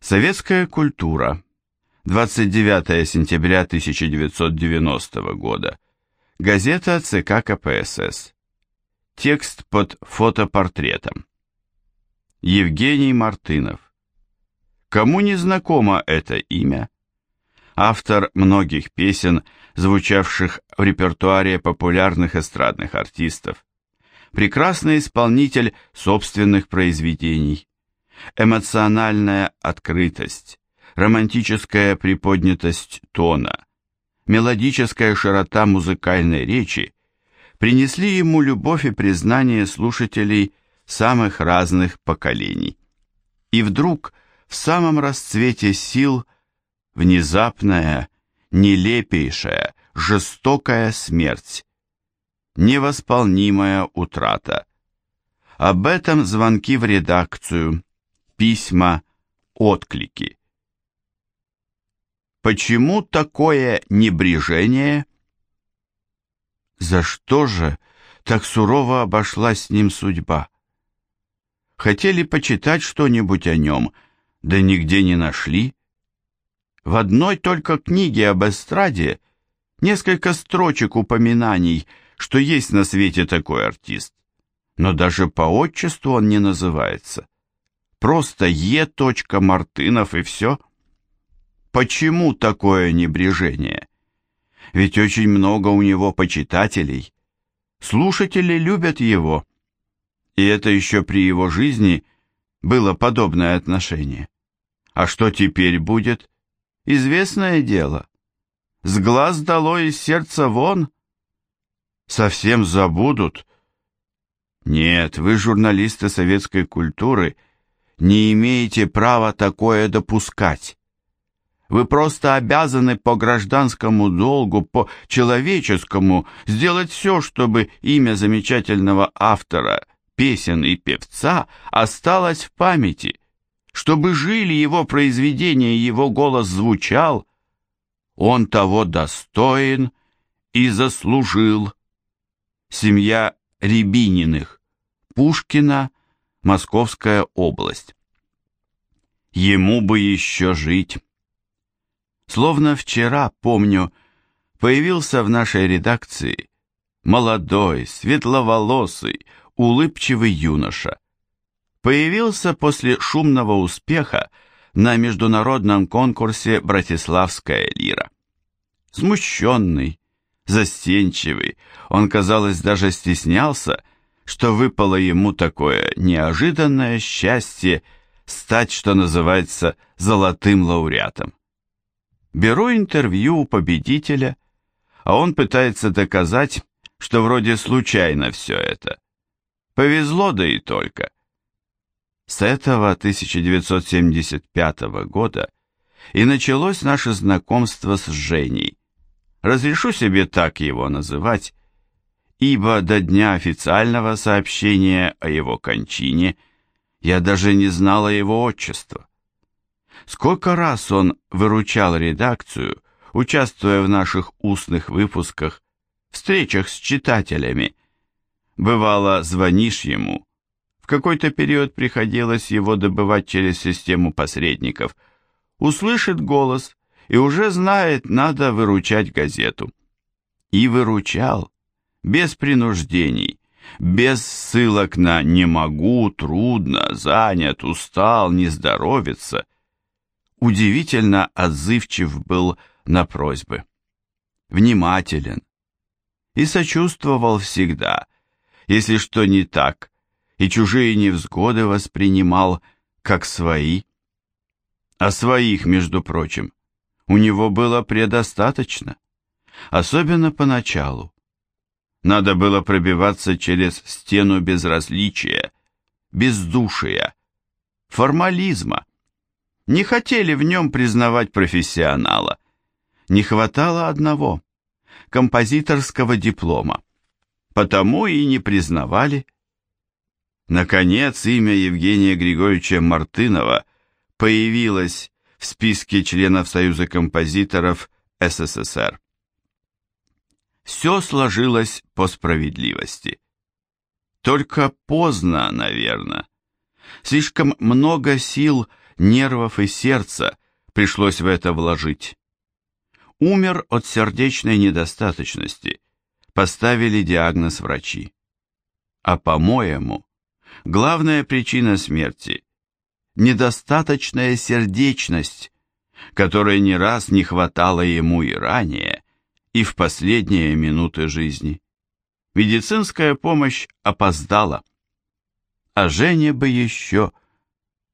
Советская культура. 29 сентября 1990 года. Газета ЦК КПСС. Текст под фотопортретом. Евгений Мартынов. Кому не знакомо это имя? Автор многих песен, звучавших в репертуаре популярных эстрадных артистов. Прекрасный исполнитель собственных произведений эмоциональная открытость, романтическая приподнятость тона, мелодическая широта музыкальной речи принесли ему любовь и признание слушателей самых разных поколений. И вдруг, в самом расцвете сил, внезапная, нелепейшая, жестокая смерть, невосполнимая утрата. Об этом звонки в редакцию, письма, отклики. Почему такое небрежение? За что же так сурово обошлась с ним судьба? Хотели почитать что-нибудь о нем, да нигде не нашли. В одной только книге об эстраде несколько строчек упоминаний, что есть на свете такой артист, но даже по отчеству он не называется. Просто Е. Мартынов и все? Почему такое небрежение? Ведь очень много у него почитателей. Слушатели любят его. И это еще при его жизни было подобное отношение. А что теперь будет? Известное дело. С глаз дало из сердца вон. Совсем забудут. Нет, вы журналисты советской культуры – не имеете права такое допускать. Вы просто обязаны по гражданскому долгу, по человеческому сделать все, чтобы имя замечательного автора, песен и певца осталось в памяти, чтобы жили его произведения, его голос звучал. Он того достоин и заслужил. Семья Рябининых, Пушкина, Московская область. Ему бы еще жить. Словно вчера, помню, появился в нашей редакции молодой, светловолосый, улыбчивый юноша. Появился после шумного успеха на международном конкурсе «Братиславская лира». Смущенный, застенчивый, он, казалось, даже стеснялся, что выпало ему такое неожиданное счастье стать, что называется, золотым лауреатом. Беру интервью у победителя, а он пытается доказать, что вроде случайно все это. Повезло да и только. С этого 1975 года и началось наше знакомство с Женей. Разрешу себе так его называть, ибо до дня официального сообщения о его кончине я даже не знала его отчества. Сколько раз он выручал редакцию, участвуя в наших устных выпусках, встречах с читателями. Бывало, звонишь ему, в какой-то период приходилось его добывать через систему посредников, услышит голос и уже знает, надо выручать газету. И выручал без принуждений, без ссылок на «не могу», «трудно», «занят», «устал», «не здоровится». Удивительно отзывчив был на просьбы. Внимателен. И сочувствовал всегда, если что не так, и чужие невзгоды воспринимал как свои. А своих, между прочим, у него было предостаточно, особенно поначалу. Надо было пробиваться через стену безразличия, бездушия, формализма. Не хотели в нем признавать профессионала. Не хватало одного – композиторского диплома. Потому и не признавали. Наконец, имя Евгения Григорьевича Мартынова появилось в списке членов Союза композиторов СССР все сложилось по справедливости. Только поздно, наверное. Слишком много сил нервов и сердца пришлось в это вложить. Умер от сердечной недостаточности, поставили диагноз врачи. А по-моему, главная причина смерти – недостаточная сердечность, которой не раз не хватало ему и ранее, и в последние минуты жизни. Медицинская помощь опоздала. А Жене бы еще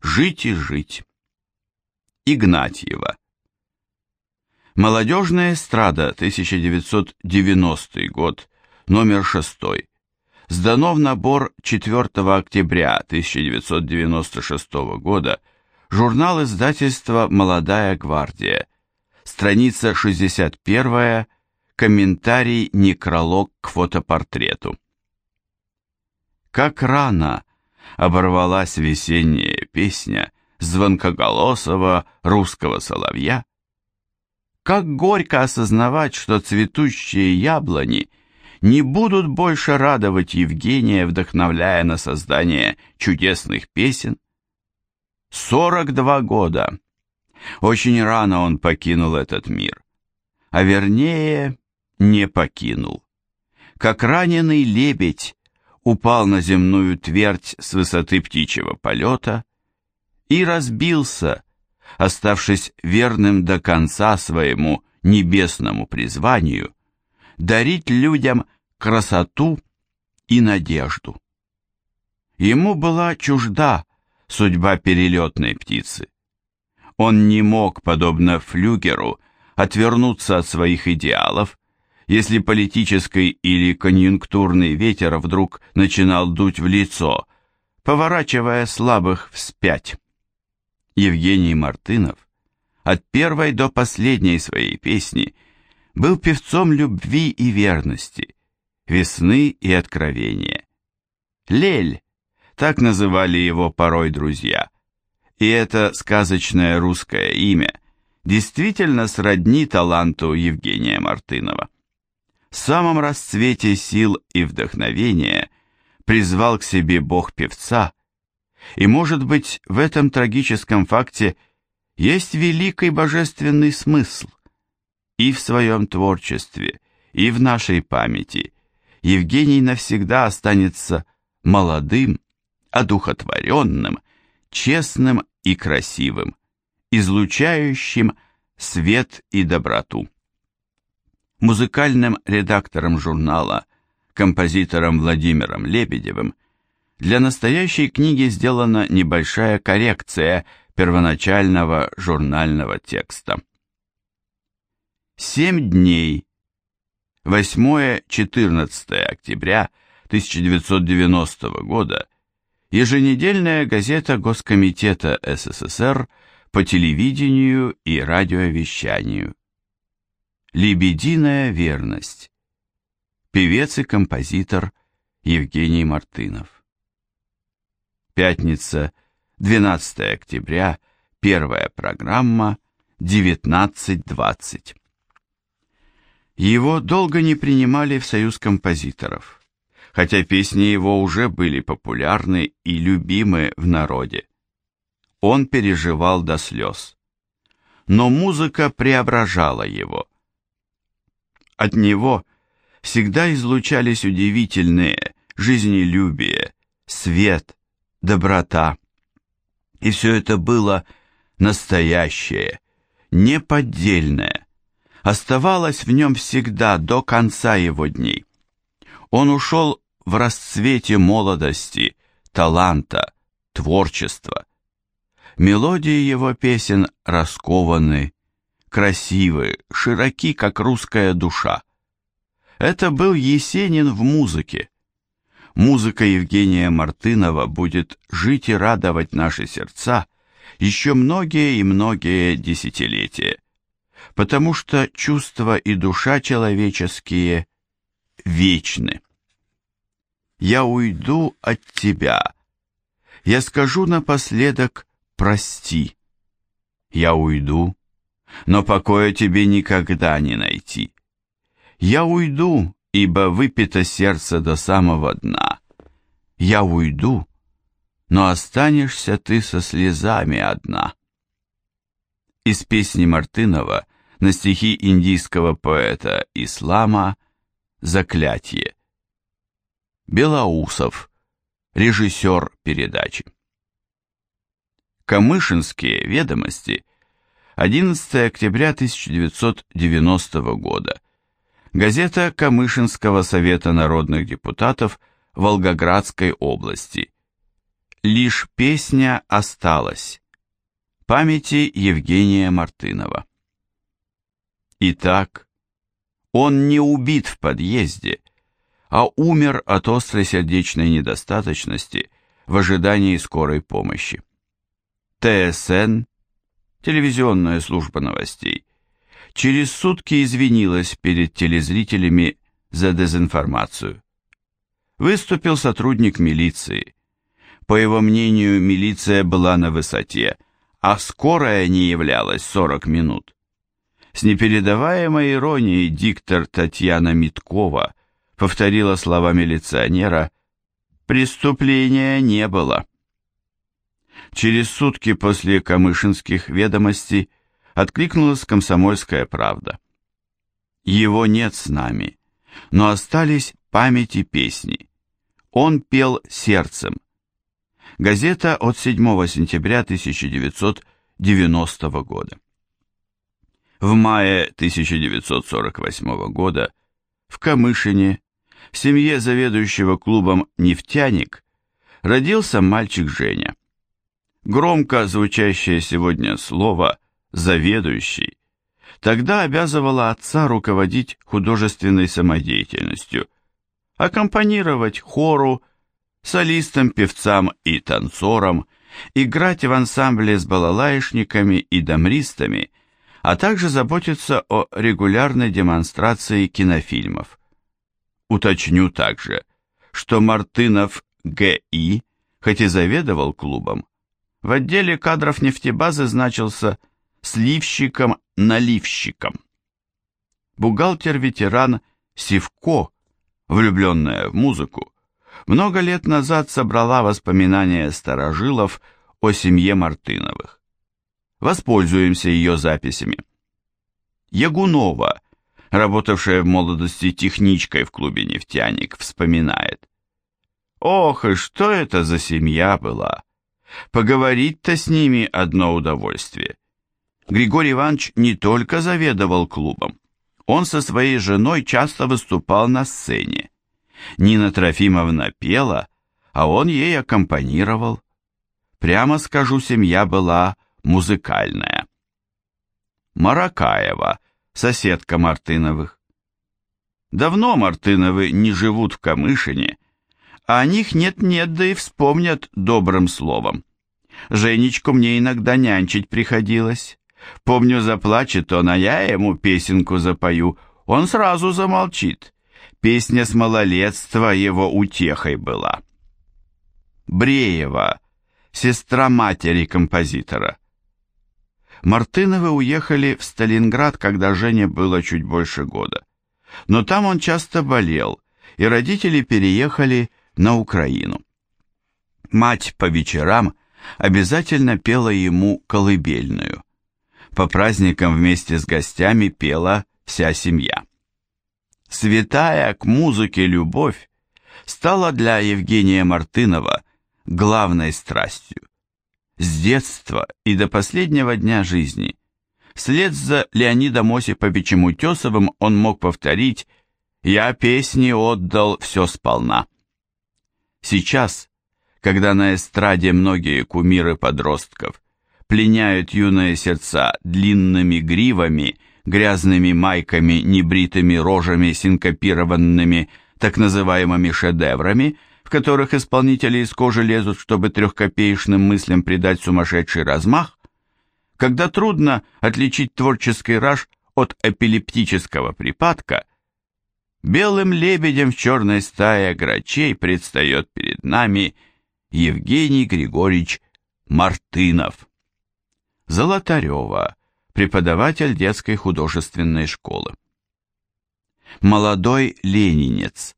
жить и жить. Игнатьева. Молодежная эстрада, 1990 год, номер 6. Сдано в набор 4 октября 1996 года журнал издательства «Молодая гвардия», страница 61 Комментарий некролог к фотопортрету. Как рано оборвалась весенняя песня звонкоголосого русского соловья. Как горько осознавать, что цветущие яблони не будут больше радовать Евгения, вдохновляя на создание чудесных песен. 42 года. Очень рано он покинул этот мир. А вернее, не покинул. Как раненый лебедь упал на земную твердь с высоты птичьего полета и разбился, оставшись верным до конца своему небесному призванию, дарить людям красоту и надежду. Ему была чужда судьба перелетной птицы. Он не мог, подобно флюгеру, отвернуться от своих идеалов если политический или конъюнктурный ветер вдруг начинал дуть в лицо, поворачивая слабых вспять. Евгений Мартынов от первой до последней своей песни был певцом любви и верности, весны и откровения. Лель, так называли его порой друзья, и это сказочное русское имя действительно сродни таланту Евгения Мартынова самом расцвете сил и вдохновения призвал к себе бог певца, и, может быть, в этом трагическом факте есть великий божественный смысл. И в своем творчестве, и в нашей памяти Евгений навсегда останется молодым, одухотворенным, честным и красивым, излучающим свет и доброту музыкальным редактором журнала, композитором Владимиром Лебедевым, для настоящей книги сделана небольшая коррекция первоначального журнального текста. Семь дней. 8-14 октября 1990 года. Еженедельная газета Госкомитета СССР по телевидению и радиовещанию. Лебединая верность. Певец и композитор Евгений Мартынов. Пятница, 12 октября, первая программа, 19.20. Его долго не принимали в союз композиторов, хотя песни его уже были популярны и любимы в народе. Он переживал до слез. Но музыка преображала его – от него всегда излучались удивительные жизнелюбие, свет, доброта. И все это было настоящее, неподдельное, оставалось в нем всегда до конца его дней. Он ушел в расцвете молодости, таланта, творчества. Мелодии его песен раскованы, красивы, широки, как русская душа. Это был Есенин в музыке. Музыка Евгения Мартынова будет жить и радовать наши сердца еще многие и многие десятилетия, потому что чувства и душа человеческие вечны. Я уйду от тебя. Я скажу напоследок «прости». Я уйду, но покоя тебе никогда не найти. Я уйду, ибо выпито сердце до самого дна. Я уйду, но останешься ты со слезами одна. Из песни Мартынова на стихи индийского поэта Ислама «Заклятие». Белоусов, режиссер передачи. Камышинские ведомости, 11 октября 1990 года. Газета Камышинского совета народных депутатов Волгоградской области. Лишь песня осталась. Памяти Евгения Мартынова. Итак, он не убит в подъезде, а умер от острой сердечной недостаточности в ожидании скорой помощи. ТСН, телевизионная служба новостей, через сутки извинилась перед телезрителями за дезинформацию. Выступил сотрудник милиции. По его мнению, милиция была на высоте, а скорая не являлась 40 минут. С непередаваемой иронией диктор Татьяна Миткова повторила слова милиционера «Преступления не было». Через сутки после камышинских ведомостей откликнулась комсомольская правда. Его нет с нами, но остались памяти песни. Он пел сердцем. Газета от 7 сентября 1990 года. В мае 1948 года в Камышине, в семье заведующего клубом «Нефтяник», родился мальчик Женя. Громко звучащее сегодня слово «заведующий» тогда обязывало отца руководить художественной самодеятельностью, аккомпанировать хору, солистам, певцам и танцорам, играть в ансамбле с балалаишниками и дамристами, а также заботиться о регулярной демонстрации кинофильмов. Уточню также, что Мартынов Г.И., хоть и заведовал клубом, в отделе кадров нефтебазы значился сливщиком-наливщиком. Бухгалтер-ветеран Сивко, влюбленная в музыку, много лет назад собрала воспоминания старожилов о семье Мартыновых. Воспользуемся ее записями. Ягунова, работавшая в молодости техничкой в клубе «Нефтяник», вспоминает. «Ох, и что это за семья была! Поговорить-то с ними одно удовольствие. Григорий Иванович не только заведовал клубом, он со своей женой часто выступал на сцене. Нина Трофимовна пела, а он ей аккомпанировал. Прямо скажу, семья была музыкальная. Маракаева, соседка Мартыновых. Давно Мартыновы не живут в Камышине, а о них нет-нет, да и вспомнят добрым словом. Женечку мне иногда нянчить приходилось. Помню, заплачет он, а я ему песенку запою. Он сразу замолчит. Песня с малолетства его утехой была. Бреева, сестра матери композитора. Мартыновы уехали в Сталинград, когда Жене было чуть больше года. Но там он часто болел, и родители переехали на Украину. Мать по вечерам обязательно пела ему колыбельную. По праздникам вместе с гостями пела вся семья. Святая к музыке любовь стала для Евгения Мартынова главной страстью. С детства и до последнего дня жизни вслед за Леонидом Осиповичем Утесовым он мог повторить «Я песни отдал все сполна». Сейчас, когда на эстраде многие кумиры подростков пленяют юные сердца длинными гривами грязными майками, небритыми рожами, синкопированными так называемыми шедеврами, в которых исполнители из кожи лезут, чтобы трехкопеечным мыслям придать сумасшедший размах, когда трудно отличить творческий раж от эпилептического припадка, белым лебедем в черной стае грачей предстает перед нами Евгений Григорьевич Мартынов. Золотарева, преподаватель детской художественной школы. Молодой ленинец.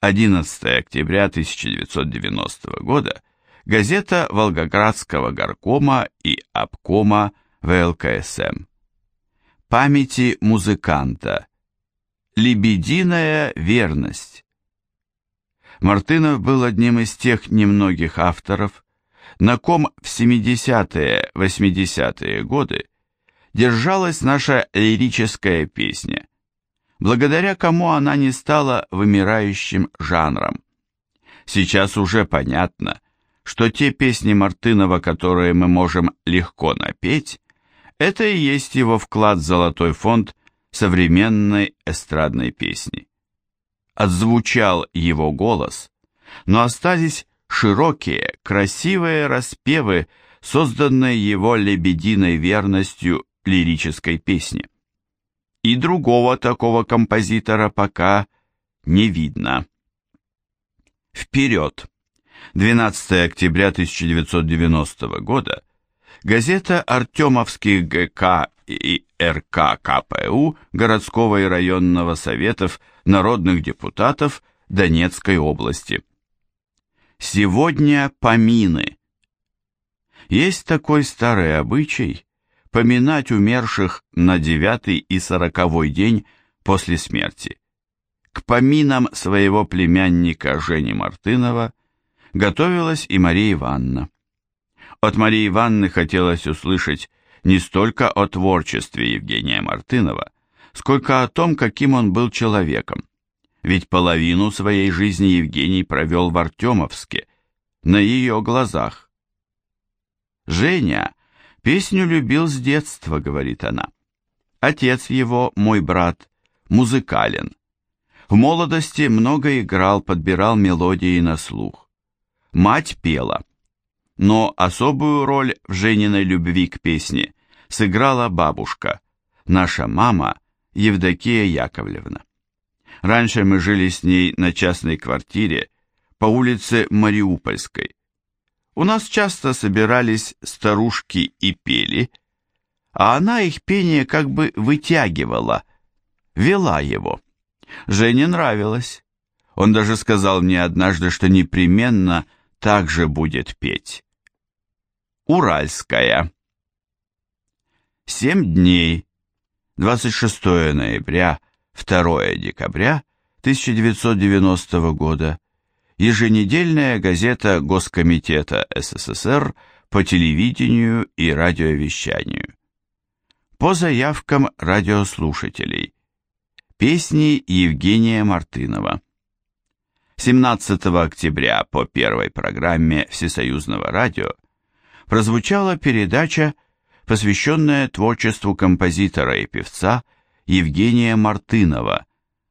11 октября 1990 года. газета Волгоградского горкома и обкома ВЛКСМ. Памяти музыканта. Лебединая верность. Мартынов был одним из тех немногих авторов, на ком в 70-е, 80-е годы держалась наша лирическая песня, благодаря кому она не стала вымирающим жанром. Сейчас уже понятно, что те песни Мартынова, которые мы можем легко напеть, это и есть его вклад в золотой фонд современной эстрадной песни. Отзвучал его голос, но остались широкие, красивые распевы, созданные его лебединой верностью лирической песни. И другого такого композитора пока не видно. Вперед! 12 октября 1990 года газета Артемовских ГК и РК КПУ городского и районного советов народных депутатов Донецкой области. Сегодня помины. Есть такой старый обычай поминать умерших на девятый и сороковой день после смерти. К поминам своего племянника Жени Мартынова готовилась и Мария Ивановна. От Марии Ивановны хотелось услышать не столько о творчестве Евгения Мартынова, сколько о том, каким он был человеком. Ведь половину своей жизни Евгений провел в Артемовске, на ее глазах. «Женя песню любил с детства», — говорит она. «Отец его, мой брат, музыкален. В молодости много играл, подбирал мелодии на слух. Мать пела. Но особую роль в Жениной любви к песне сыграла бабушка, наша мама Евдокия Яковлевна. Раньше мы жили с ней на частной квартире по улице Мариупольской. У нас часто собирались старушки и пели, а она их пение как бы вытягивала, вела его. Жене нравилось. Он даже сказал мне однажды, что непременно так же будет петь. Уральская. Семь дней. 26 ноября, 2 декабря 1990 года. Еженедельная газета Госкомитета СССР по телевидению и радиовещанию. По заявкам радиослушателей. Песни Евгения Мартынова. 17 октября по первой программе Всесоюзного радио прозвучала передача, посвященная творчеству композитора и певца Евгения Мартынова,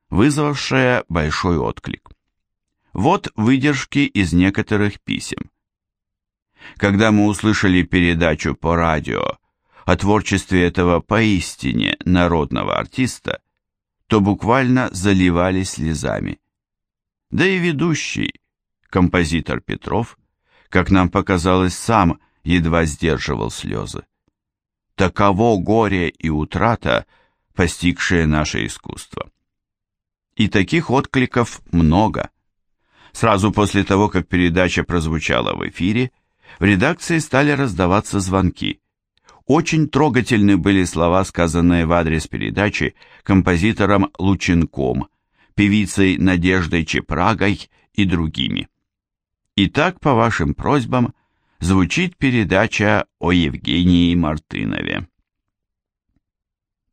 вызвавшая большой отклик. Вот выдержки из некоторых писем. Когда мы услышали передачу по радио о творчестве этого поистине народного артиста, то буквально заливались слезами. Да и ведущий, композитор Петров, как нам показалось, сам едва сдерживал слезы. Таково горе и утрата, постигшее наше искусство. И таких откликов много. Сразу после того, как передача прозвучала в эфире, в редакции стали раздаваться звонки. Очень трогательны были слова, сказанные в адрес передачи композитором Лученком, певицей Надеждой Чепрагой и другими. Итак, по вашим просьбам, звучит передача о Евгении Мартынове.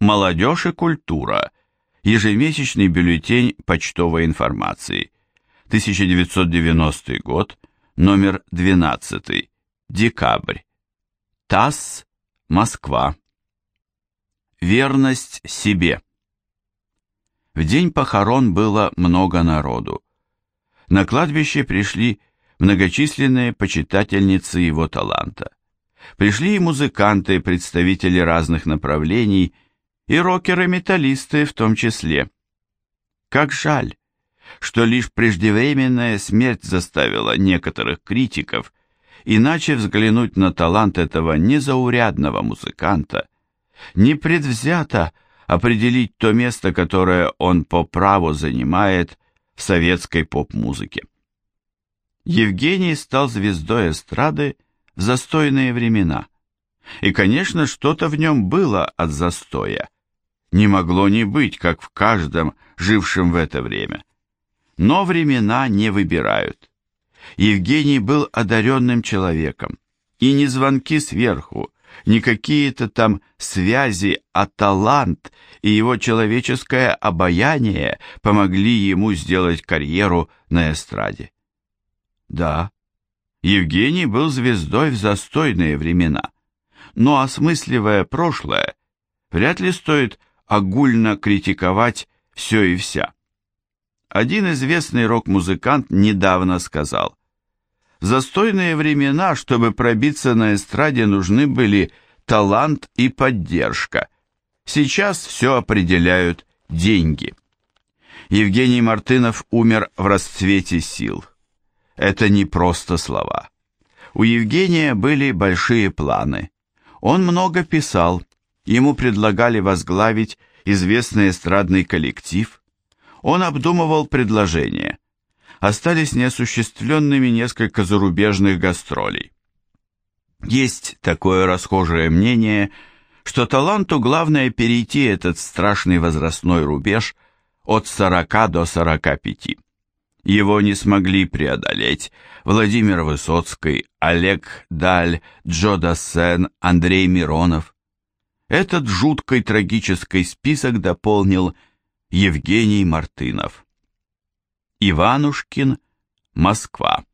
Молодежь и культура. Ежемесячный бюллетень почтовой информации. 1990 год, номер 12, декабрь. ТАСС, Москва. Верность себе. В день похорон было много народу. На кладбище пришли многочисленные почитательницы его таланта. Пришли и музыканты, представители разных направлений, и рокеры-металлисты в том числе. Как жаль, что лишь преждевременная смерть заставила некоторых критиков иначе взглянуть на талант этого незаурядного музыканта, непредвзято определить то место, которое он по праву занимает в советской поп-музыке. Евгений стал звездой эстрады в застойные времена. И, конечно, что-то в нем было от застоя. Не могло не быть, как в каждом, жившем в это время. Но времена не выбирают. Евгений был одаренным человеком, и не звонки сверху, не какие-то там связи, а талант и его человеческое обаяние помогли ему сделать карьеру на эстраде. Да, Евгений был звездой в застойные времена, но осмысливая прошлое, вряд ли стоит огульно критиковать все и вся. Один известный рок-музыкант недавно сказал, «В застойные времена, чтобы пробиться на эстраде, нужны были талант и поддержка. Сейчас все определяют деньги». Евгений Мартынов умер в расцвете сил. Это не просто слова. У Евгения были большие планы. Он много писал, ему предлагали возглавить известный эстрадный коллектив. Он обдумывал предложение. Остались неосуществленными несколько зарубежных гастролей. Есть такое расхожее мнение, что таланту главное перейти этот страшный возрастной рубеж от 40 до 45. Его не смогли преодолеть Владимир Высоцкий, Олег Даль, Джо Дассен, Андрей Миронов. Этот жуткий трагический список дополнил Евгений Мартынов. Иванушкин, Москва.